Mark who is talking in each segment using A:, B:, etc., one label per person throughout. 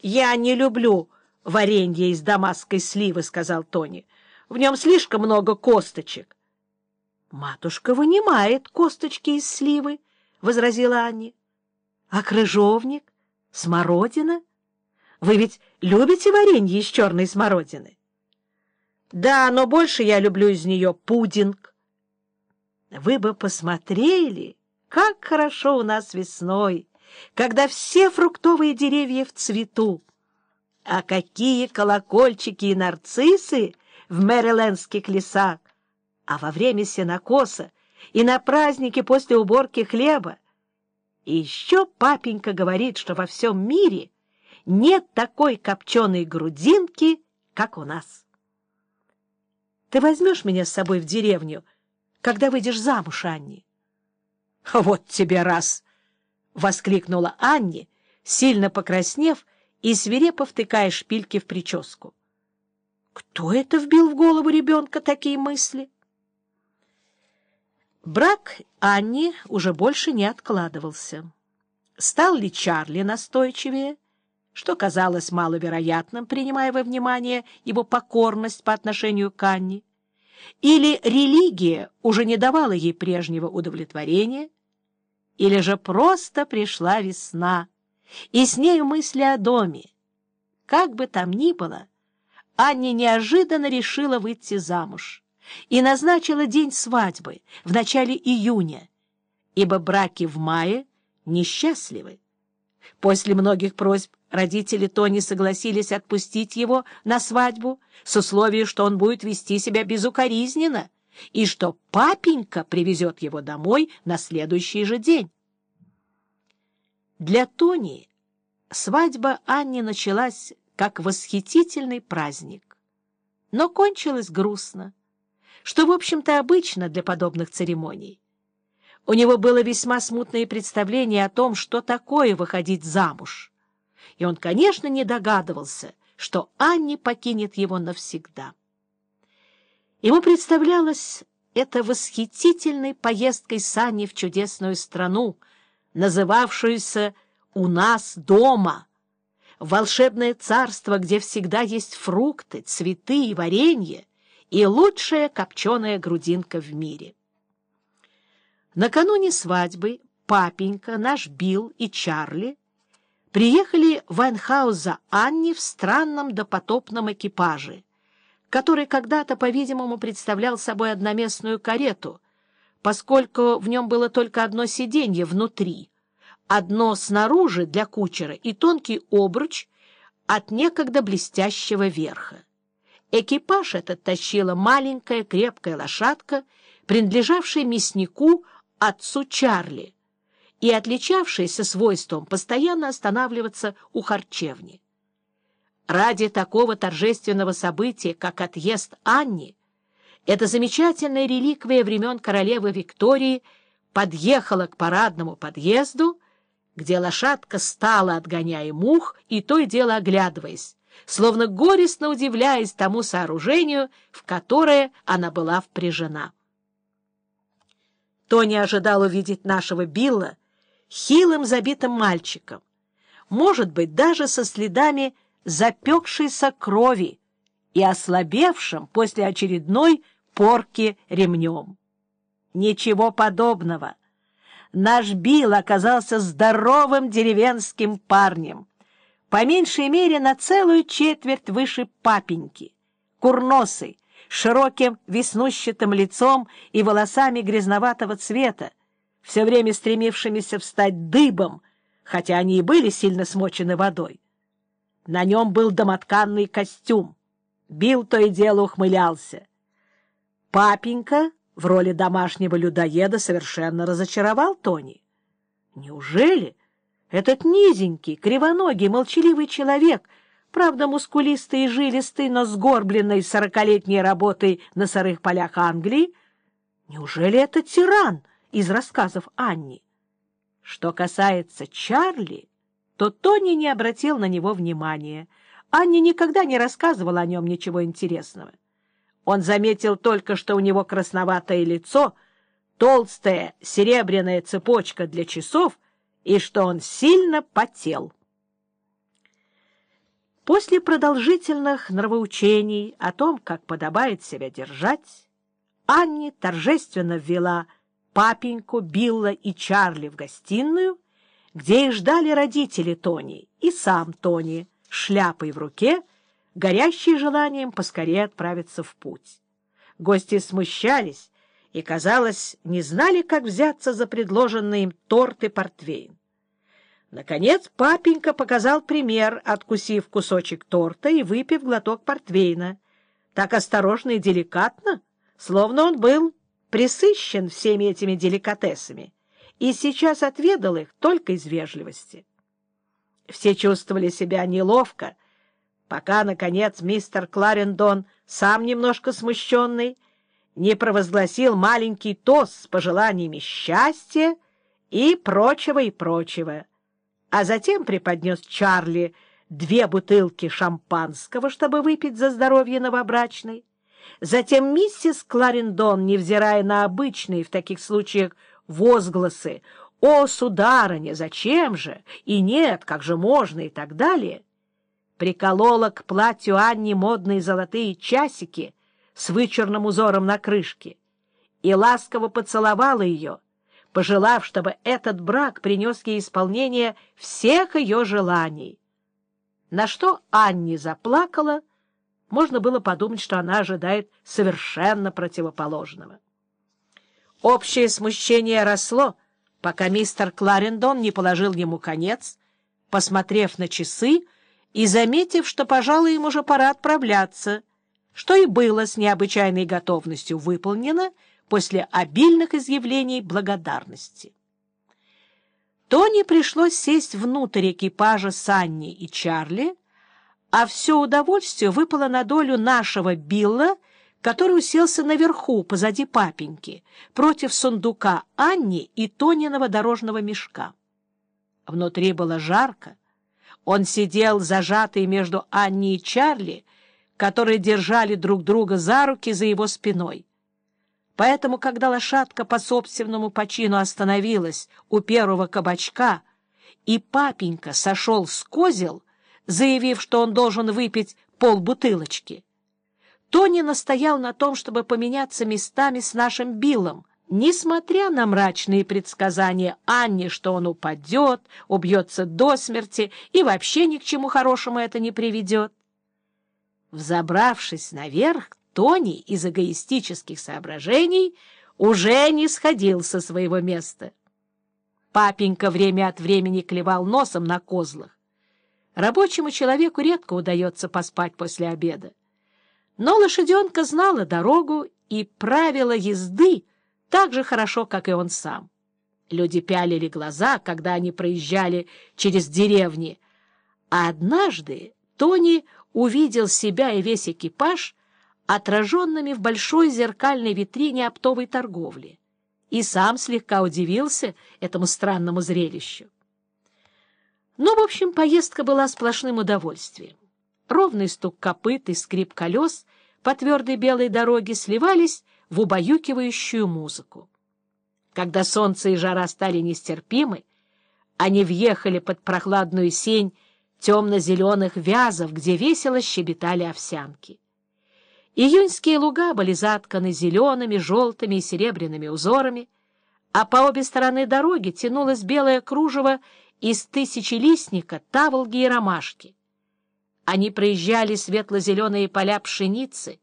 A: — Я не люблю варенье из дамасской сливы, — сказал Тони. — В нем слишком много косточек. — Матушка вынимает косточки из сливы, — возразила Анни. — А крыжовник? Смородина? Вы ведь любите варенье из черной смородины? — Да, но больше я люблю из нее пудинг. Вы бы посмотрели, как хорошо у нас весной, когда все фруктовые деревья в цвету. А какие колокольчики и нарциссы в мэрилендских лесах! А во время сенокоса и на празднике после уборки хлеба. И еще папенька говорит, что во всем мире нет такой копченой грудинки, как у нас. Ты возьмешь меня с собой в деревню, когда выйдешь замуж, Анни? — Вот тебе раз! — воскликнула Анни, сильно покраснев и свирепо втыкая шпильки в прическу. Кто это вбил в голову ребенка такие мысли? Брак Анни уже больше не откладывался. Стал ли Чарли настойчивее, что казалось маловероятным, принимая во внимание его покорность по отношению к Анне, или религия уже не давала ей прежнего удовлетворения, или же просто пришла весна, и с нею мысли о доме. Как бы там ни было, Анне неожиданно решила выйти замуж и назначила день свадьбы в начале июня, ибо браки в мае несчастливы. После многих просьб родители Тони согласились отпустить его на свадьбу с условием, что он будет вести себя безукоризненно, и что папенька привезет его домой на следующий же день. Для Тони свадьба Анни началась как восхитительный праздник, но кончилась грустно, что, в общем-то, обычно для подобных церемоний. У него было весьма смутное представление о том, что такое выходить замуж, и он, конечно, не догадывался, что Анни покинет его навсегда. Ему представлялось это восхитительной поездкой с Анни в чудесную страну, называвшуюся «У нас дома», волшебное царство, где всегда есть фрукты, цветы и варенье, и лучшая копченая грудинка в мире. Накануне свадьбы папенька, наш Билл и Чарли приехали в Вайнхаус за Анни в странном допотопном экипаже, который когда-то, по-видимому, представлял собой одноместную карету, поскольку в нем было только одно сиденье внутри, одно снаружи для кучера и тонкий обруч от некогда блестящего верха. Экипаж этот тащила маленькая крепкая лошадка, принадлежавшая мяснику отцу Чарли, и отличавшаяся свойством постоянно останавливаться у харчевни. Ради такого торжественного события, как отъезд Анни, эта замечательная реликвия времен королевы Виктории подъехала к парадному подъезду, где лошадка стала, отгоняя мух, и то и дело оглядываясь, словно горестно удивляясь тому сооружению, в которое она была впряжена. Тони ожидал увидеть нашего Билла хилым забитым мальчиком, может быть, даже со следами запекшейся крови и ослабевшим после очередной порки ремнем. Ничего подобного. Наш Билл оказался здоровым деревенским парнем, по меньшей мере на целую четверть выше папеньки, курносый, широким веснущатым лицом и волосами грязноватого цвета, все время стремившимися встать дыбом, хотя они и были сильно смочены водой. На нем был домотканный костюм. Бил то и дело ухмылялся. Папенька в роли домашнего людоеда совершенно разочаровал Тони. Неужели этот низенький, кривоногий, молчаливый человек, правда мускулистый и жилистый, но сгорбленный сорокалетней работой на сырых полях Англии, неужели это тиран — из рассказов Анни. Что касается Чарли, то Тони не обратил на него внимания. Анни никогда не рассказывала о нем ничего интересного. Он заметил только, что у него красноватое лицо, толстая серебряная цепочка для часов и что он сильно потел. После продолжительных нравоучений о том, как подобает себя держать, Анни торжественно ввела папеньку, Билла и Чарли в гостиную, где их ждали родители Тони и сам Тони, шляпой в руке, горящий желанием поскорее отправиться в путь. Гости смущались и, казалось, не знали, как взяться за предложенный им торт и портвейн. Наконец папенька показал пример, откусив кусочек торта и выпив глоток портвейна, так осторожно и деликатно, словно он был присыщен всеми этими деликатесами и сейчас отведал их только из вежливости. Все чувствовали себя неловко, пока, наконец, мистер Кларендон, сам немножко смущенный, не провозгласил маленький тост с пожеланиями счастья и прочего и прочего а затем преподнес Чарли две бутылки шампанского, чтобы выпить за здоровье новобрачной. Затем миссис Кларендон, невзирая на обычные в таких случаях возгласы «О, сударыня, зачем же?» и «Нет, как же можно?» и так далее, приколола к платью Анни модные золотые часики с вычурным узором на крышке и ласково поцеловала ее, пожелав, чтобы этот брак принес ей исполнение всех ее желаний. На что Анни заплакала, можно было подумать, что она ожидает совершенно противоположного. Общее смущение росло, пока мистер Кларендон не положил ему конец, посмотрев на часы и заметив, что, пожалуй, им уже пора отправляться, что и было с необычайной готовностью выполнено — после обильных изъявлений благодарности. Тони пришлось сесть внутрь экипажа с Анни и Чарли, а все удовольствие выпало на долю нашего Билла, который уселся наверху, позади папеньки, против сундука Анни и Тониного дорожного мешка. Внутри было жарко. Он сидел, зажатый между Анни и Чарли, которые держали друг друга за руки за его спиной. Поэтому, когда лошадка по собственному почину остановилась у первого кабачка, и папенька сошел с козел, заявив, что он должен выпить полбутылочки, Тони настоял на том, чтобы поменяться местами с нашим Биллом, несмотря на мрачные предсказания Анни, что он упадет, убьется до смерти и вообще ни к чему хорошему это не приведет. Взобравшись наверх, Тони из эгоистических соображений уже не сходил со своего места. Папенька время от времени клевал носом на козлах. Рабочему человеку редко удается поспать после обеда. Но лошаденка знала дорогу и правила езды так же хорошо, как и он сам. Люди пялили глаза, когда они проезжали через деревни, а однажды Тони увидел себя и весь экипаж отраженными в большой зеркальной витрине оптовой торговли, и сам слегка удивился этому странному зрелищу. Но, в общем, поездка была сплошным удовольствием. Ровный стук копыт и скрип колес по твердой белой дороге сливались в убаюкивающую музыку. Когда солнце и жара стали нестерпимы, они въехали под прохладную сень темно-зеленых вязов, где весело щебетали овсянки. Июньские луга были затканы зелеными, желтыми и серебряными узорами, а по обе стороны дороги тянулось белое кружево из тысячелистника, таволги и ромашки. Они проезжали светло-зеленые поля пшеницы,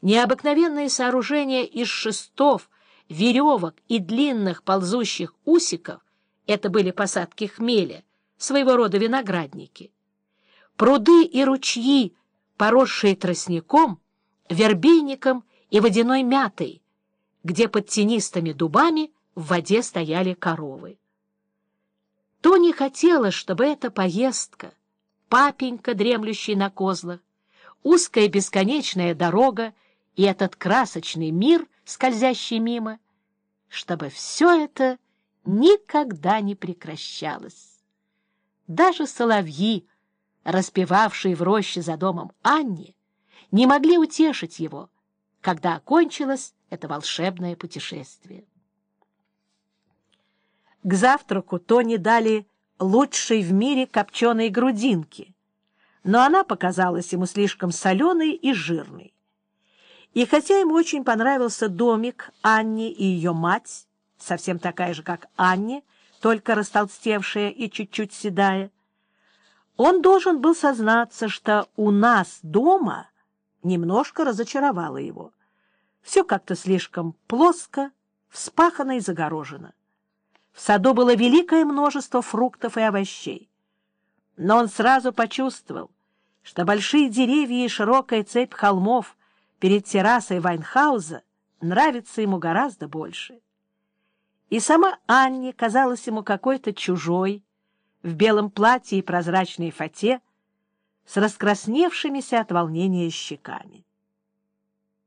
A: необыкновенные сооружения из шестов, веревок и длинных ползущих усиков — это были посадки хмеля, своего рода виноградники. Пруды и ручьи, поросшие тростником — вербейником и водяной мятой, где под тенистыми дубами в воде стояли коровы. Тони хотела, чтобы эта поездка, папенька, дремлющий на козлах, узкая бесконечная дорога и этот красочный мир, скользящий мимо, чтобы все это никогда не прекращалось. Даже соловьи, распевавшие в роще за домом Анни, не могли утешить его, когда окончилось это волшебное путешествие. К завтраку Тони дали лучшей в мире копченой грудинки, но она показалась ему слишком соленой и жирной. И хотя ему очень понравился домик Анни и ее мать, совсем такая же, как Анни, только растолстевшая и чуть-чуть седая, он должен был сознаться, что у нас дома немножко разочаровало его. Все как-то слишком плоско, вспахано и загорожено. В саду было великое множество фруктов и овощей. Но он сразу почувствовал, что большие деревья и широкая цепь холмов перед террасой Вайнхауза нравится ему гораздо больше. И сама Анни казалась ему какой-то чужой, в белом платье и прозрачной фате, с раскрасневшимися от волнения щеками.